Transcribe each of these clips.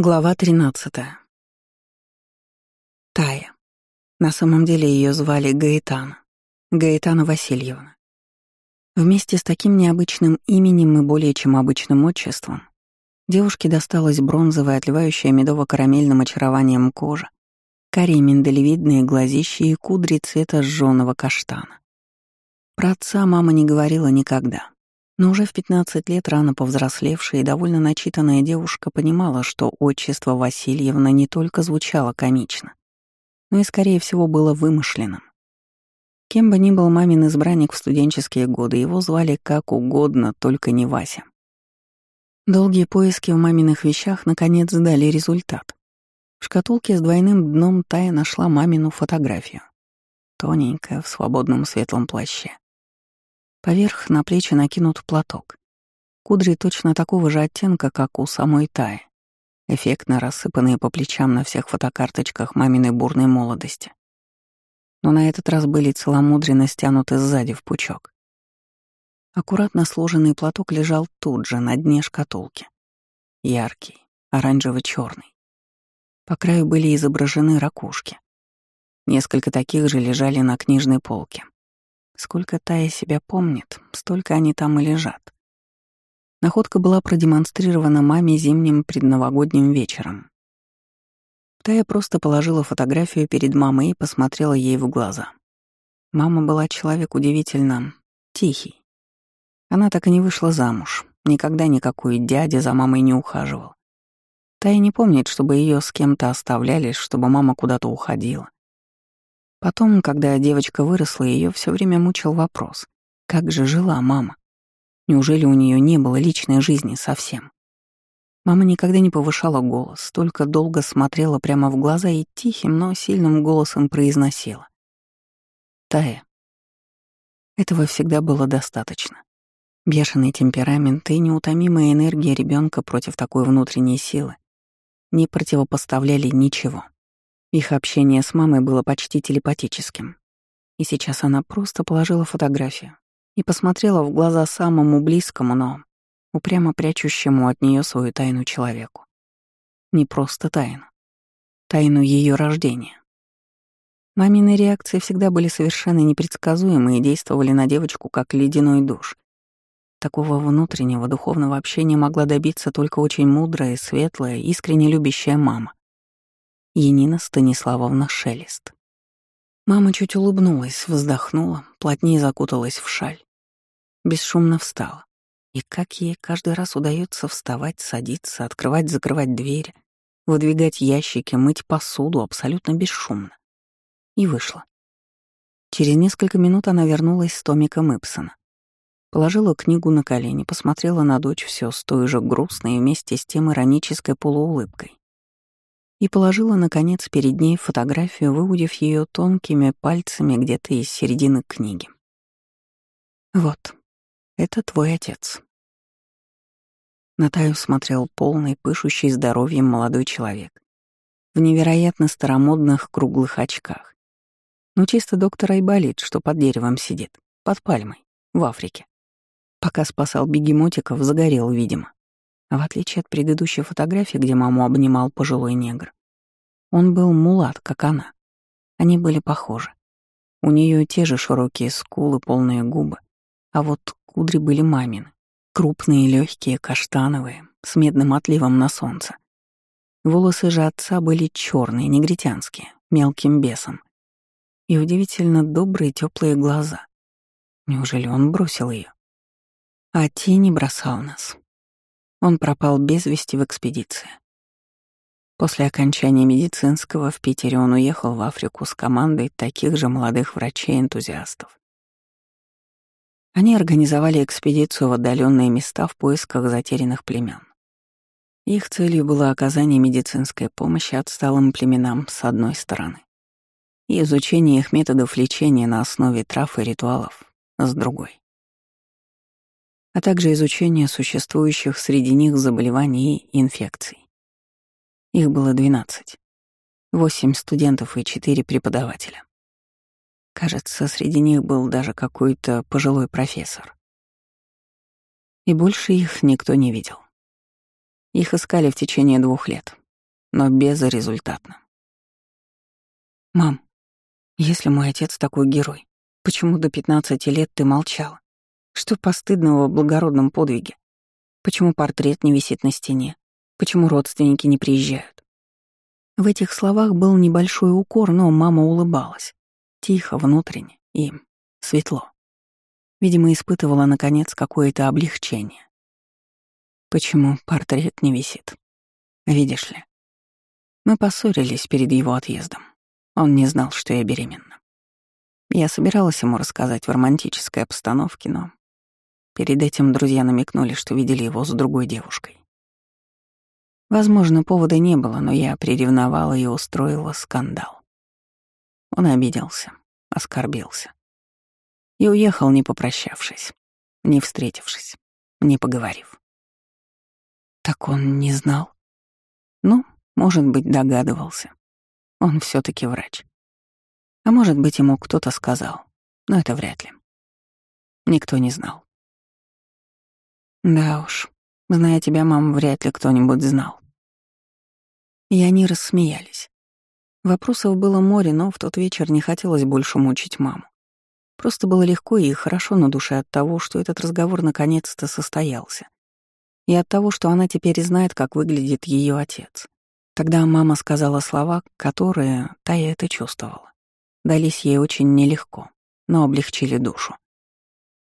Глава 13. Тая. На самом деле ее звали Гаэтана. Гаэтана Васильевна. Вместе с таким необычным именем и более чем обычным отчеством девушке досталась бронзовая, отливающая медово-карамельным очарованием кожа, карие миндалевидные глазища и кудри цвета жжёного каштана. Про отца мама не говорила никогда. Но уже в 15 лет рано повзрослевшая и довольно начитанная девушка понимала, что отчество Васильевна не только звучало комично, но и, скорее всего, было вымышленным. Кем бы ни был мамин избранник в студенческие годы, его звали как угодно, только не Вася. Долгие поиски в маминых вещах наконец дали результат. В шкатулке с двойным дном Тая нашла мамину фотографию. Тоненькая, в свободном светлом плаще. Поверх на плечи накинут платок. Кудри точно такого же оттенка, как у самой Таи. Эффектно рассыпанные по плечам на всех фотокарточках маминой бурной молодости. Но на этот раз были целомудренно стянуты сзади в пучок. Аккуратно сложенный платок лежал тут же, на дне шкатулки. Яркий, оранжево черный По краю были изображены ракушки. Несколько таких же лежали на книжной полке. Сколько Тая себя помнит, столько они там и лежат. Находка была продемонстрирована маме зимним предновогодним вечером. Тая просто положила фотографию перед мамой и посмотрела ей в глаза. Мама была человек удивительно тихий. Она так и не вышла замуж, никогда никакой дядя за мамой не ухаживал. Тая не помнит, чтобы ее с кем-то оставляли, чтобы мама куда-то уходила. Потом, когда девочка выросла, ее все время мучил вопрос, как же жила мама? Неужели у нее не было личной жизни совсем? Мама никогда не повышала голос, только долго смотрела прямо в глаза и тихим, но сильным голосом произносила. «Тая». Этого всегда было достаточно. Бешеный темперамент и неутомимая энергия ребенка против такой внутренней силы не противопоставляли ничего. Их общение с мамой было почти телепатическим. И сейчас она просто положила фотографию и посмотрела в глаза самому близкому, но упрямо прячущему от нее свою тайну человеку. Не просто тайну. Тайну ее рождения. Мамины реакции всегда были совершенно непредсказуемы и действовали на девочку как ледяной душ. Такого внутреннего духовного общения могла добиться только очень мудрая, светлая, искренне любящая мама. Енина Станиславовна Шелест. Мама чуть улыбнулась, вздохнула, плотнее закуталась в шаль. Бесшумно встала. И как ей каждый раз удается вставать, садиться, открывать, закрывать двери, выдвигать ящики, мыть посуду абсолютно бесшумно. И вышла. Через несколько минут она вернулась с томиком Ипсона. Положила книгу на колени, посмотрела на дочь все с той же грустной и вместе с тем иронической полуулыбкой и положила, наконец, перед ней фотографию, выудив ее тонкими пальцами где-то из середины книги. «Вот, это твой отец». Натаю смотрел полный, пышущий здоровьем молодой человек в невероятно старомодных круглых очках. Ну, чисто доктор Айболит, что под деревом сидит, под пальмой, в Африке. Пока спасал бегемотиков, загорел, видимо. В отличие от предыдущей фотографии, где маму обнимал пожилой негр, он был мулат, как она. Они были похожи. У нее те же широкие скулы, полные губы, а вот кудри были мамины, крупные, легкие, каштановые, с медным отливом на солнце. Волосы же отца были черные, негритянские, мелким бесом. И удивительно добрые теплые глаза. Неужели он бросил ее? А тени бросал нас. Он пропал без вести в экспедиции. После окончания медицинского в Питере он уехал в Африку с командой таких же молодых врачей-энтузиастов. Они организовали экспедицию в отдаленные места в поисках затерянных племен. Их целью было оказание медицинской помощи отсталым племенам с одной стороны и изучение их методов лечения на основе трав и ритуалов с другой а также изучение существующих среди них заболеваний и инфекций. Их было 12. Восемь студентов и четыре преподавателя. Кажется, среди них был даже какой-то пожилой профессор. И больше их никто не видел. Их искали в течение двух лет, но безрезультатно. «Мам, если мой отец такой герой, почему до 15 лет ты молчала? Что постыдного в благородном подвиге? Почему портрет не висит на стене? Почему родственники не приезжают?» В этих словах был небольшой укор, но мама улыбалась. Тихо, внутренне и светло. Видимо, испытывала, наконец, какое-то облегчение. Почему портрет не висит? Видишь ли, мы поссорились перед его отъездом. Он не знал, что я беременна. Я собиралась ему рассказать в романтической обстановке, но перед этим друзья намекнули, что видели его с другой девушкой. Возможно, повода не было, но я приревновала и устроила скандал. Он обиделся, оскорбился. И уехал, не попрощавшись, не встретившись, не поговорив. Так он не знал? Ну, может быть, догадывался. Он все таки врач. А может быть, ему кто-то сказал, но это вряд ли. Никто не знал. Да уж, зная тебя, мам, вряд ли кто-нибудь знал. И они рассмеялись. Вопросов было море, но в тот вечер не хотелось больше мучить маму. Просто было легко и хорошо на душе от того, что этот разговор наконец-то состоялся. И от того, что она теперь знает, как выглядит ее отец. Тогда мама сказала слова, которые Тая это чувствовала. Дались ей очень нелегко, но облегчили душу.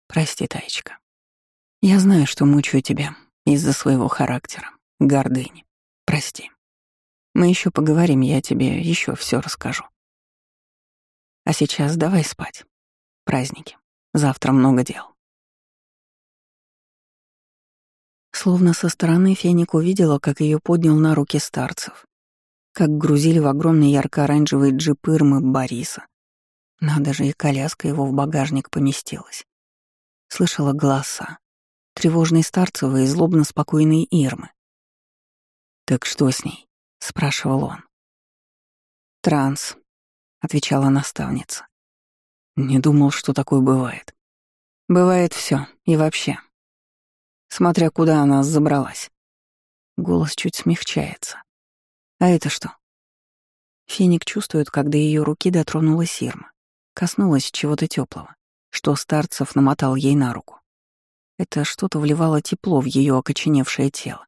«Прости, Таечка. Я знаю, что мучаю тебя из-за своего характера, гордыни. Прости. Мы еще поговорим, я тебе еще все расскажу. А сейчас давай спать. Праздники. Завтра много дел. Словно со стороны Феник увидела, как ее поднял на руки старцев, как грузили в огромный ярко-оранжевый джип Ирмы Бориса. Надо же, и коляска его в багажник поместилась. Слышала голоса. Тревожные старцевые и злобно спокойные Ирмы. «Так что с ней?» — спрашивал он. «Транс», — отвечала наставница. «Не думал, что такое бывает». «Бывает все и вообще смотря куда она забралась. Голос чуть смягчается. А это что? Феник чувствует, когда ее руки дотронулась Ирма, коснулась чего-то теплого, что Старцев намотал ей на руку. Это что-то вливало тепло в ее окоченевшее тело.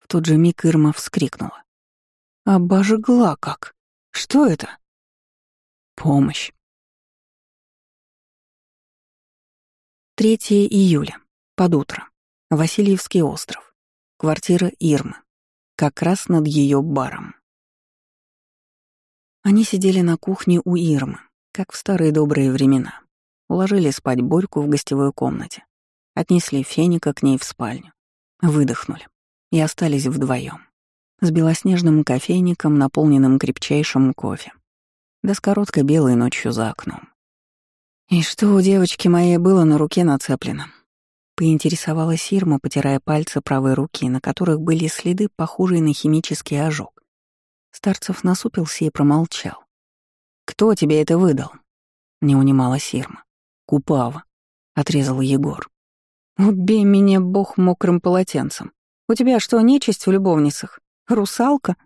В тот же миг Ирма вскрикнула. «Обожгла как! Что это?» «Помощь!» 3 июля. Под утро. Васильевский остров. Квартира Ирмы. Как раз над ее баром. Они сидели на кухне у Ирмы, как в старые добрые времена. Уложили спать Борьку в гостевой комнате. Отнесли Феника к ней в спальню. Выдохнули. И остались вдвоем С белоснежным кофейником, наполненным крепчайшим кофе. Да с короткой белой ночью за окном. И что у девочки моей было на руке нацеплено? Поинтересовалась Ирма, потирая пальцы правой руки, на которых были следы, похожие на химический ожог. Старцев насупился и промолчал. «Кто тебе это выдал?» — не унималась Ирма. «Купава», — отрезал Егор. «Убей меня, бог, мокрым полотенцем. У тебя что, нечисть в любовницах? Русалка?»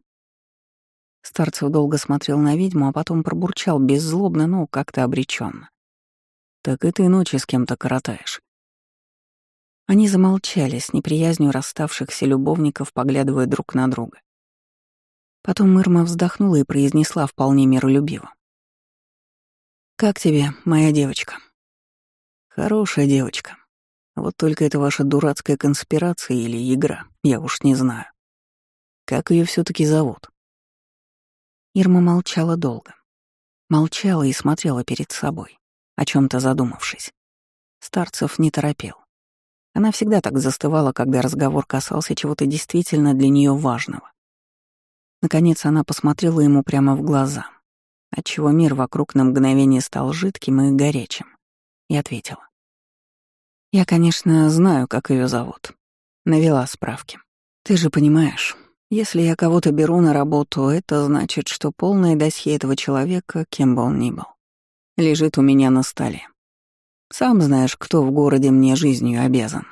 Старцев долго смотрел на ведьму, а потом пробурчал беззлобно, но как-то обреченно. «Так и ты ночи с кем-то коротаешь. Они замолчали с неприязнью расставшихся любовников, поглядывая друг на друга. Потом Ирма вздохнула и произнесла вполне миролюбиво. «Как тебе, моя девочка?» «Хорошая девочка. Вот только это ваша дурацкая конспирация или игра, я уж не знаю. Как ее все таки зовут?» Ирма молчала долго. Молчала и смотрела перед собой, о чем то задумавшись. Старцев не торопил. Она всегда так застывала, когда разговор касался чего-то действительно для нее важного. Наконец она посмотрела ему прямо в глаза, отчего мир вокруг на мгновение стал жидким и горячим, и ответила. «Я, конечно, знаю, как ее зовут. Навела справки. Ты же понимаешь, если я кого-то беру на работу, это значит, что полное досье этого человека, кем бы он ни был, лежит у меня на столе. Сам знаешь, кто в городе мне жизнью обязан.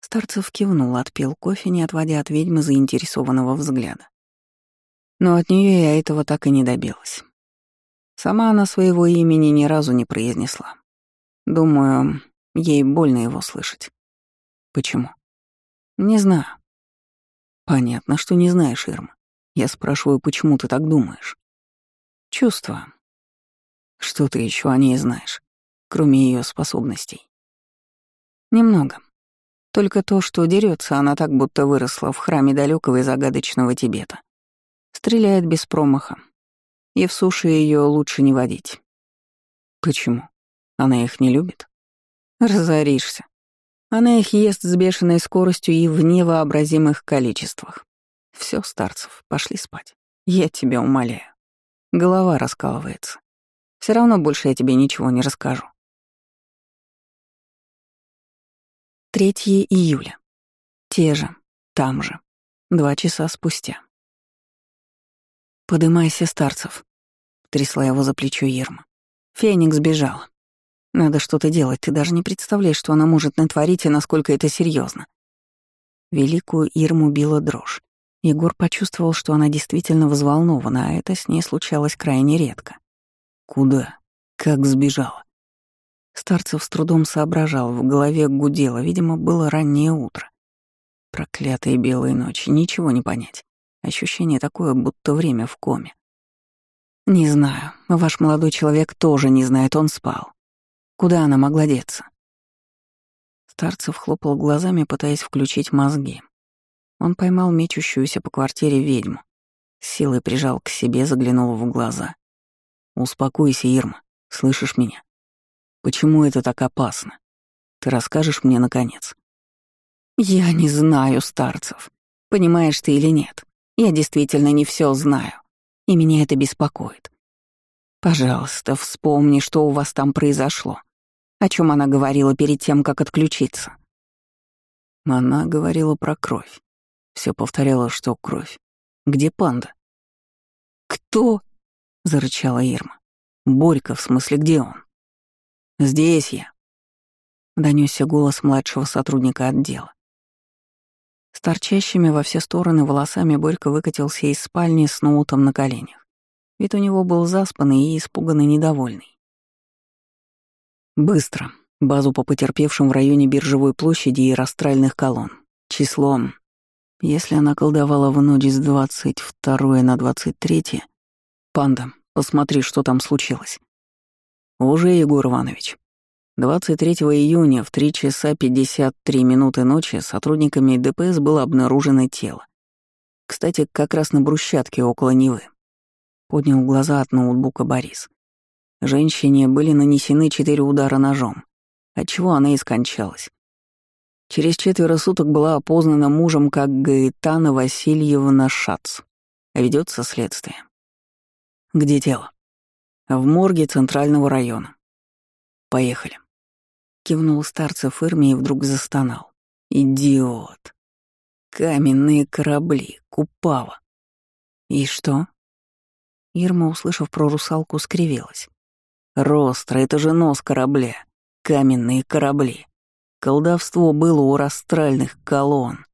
Старцев кивнул, отпил кофе, не отводя от ведьмы заинтересованного взгляда. Но от нее я этого так и не добилась. Сама она своего имени ни разу не произнесла. Думаю, ей больно его слышать. Почему? Не знаю. Понятно, что не знаешь, Ирма. Я спрашиваю, почему ты так думаешь? Чувство. Что ты еще о ней знаешь, кроме ее способностей? Немного. Только то, что дерется она так, будто выросла в храме далекого и загадочного Тибета. Стреляет без промаха. И в суше ее лучше не водить. Почему? Она их не любит? Разоришься. Она их ест с бешеной скоростью и в невообразимых количествах. Все, старцев, пошли спать. Я тебя умоляю. Голова раскалывается. Все равно больше я тебе ничего не расскажу. 3 июля. Те же, там же. Два часа спустя. «Подымайся, Старцев», — трясла его за плечо Ерма. «Феникс бежал. Надо что-то делать, ты даже не представляешь, что она может натворить и насколько это серьезно. Великую Ирму била дрожь. Егор почувствовал, что она действительно взволнована, а это с ней случалось крайне редко. Куда? Как сбежала? Старцев с трудом соображал, в голове гудело, видимо, было раннее утро. Проклятые белые ночи, ничего не понять. Ощущение такое, будто время в коме. «Не знаю. Ваш молодой человек тоже не знает, он спал. Куда она могла деться?» Старцев хлопал глазами, пытаясь включить мозги. Он поймал мечущуюся по квартире ведьму. С силой прижал к себе, заглянул в глаза. «Успокойся, Ирма. Слышишь меня? Почему это так опасно? Ты расскажешь мне, наконец?» «Я не знаю, старцев. Понимаешь ты или нет? Я действительно не все знаю, и меня это беспокоит. Пожалуйста, вспомни, что у вас там произошло. О чем она говорила перед тем, как отключиться?» Она говорила про кровь. Все повторяла, что кровь. Где панда? «Кто?» — зарычала Ирма. «Борька, в смысле, где он?» «Здесь я», — донесся голос младшего сотрудника отдела. Торчащими во все стороны волосами Борька выкатился из спальни с ноутом на коленях. Вид у него был заспанный и испуганный недовольный. «Быстро. Базу по потерпевшим в районе биржевой площади и растральных колонн. Числом. Если она колдовала в ночь с 22 на 23 Панда, посмотри, что там случилось. Уже, Егор Иванович. 23 июня в 3 часа 53 минуты ночи сотрудниками ДПС было обнаружено тело. Кстати, как раз на брусчатке около Невы. Поднял глаза от ноутбука Борис. Женщине были нанесены четыре удара ножом, отчего она и скончалась. Через четверо суток была опознана мужем как Гаэтана Васильевна Шац. Ведется следствие. Где тело? В морге Центрального района. Поехали. Кивнул старцев Ирме и вдруг застонал. Идиот. Каменные корабли, Купава. И что? Ирма, услышав про русалку, скривилась. Ростро, это же нос корабля. Каменные корабли. Колдовство было у растральных колонн.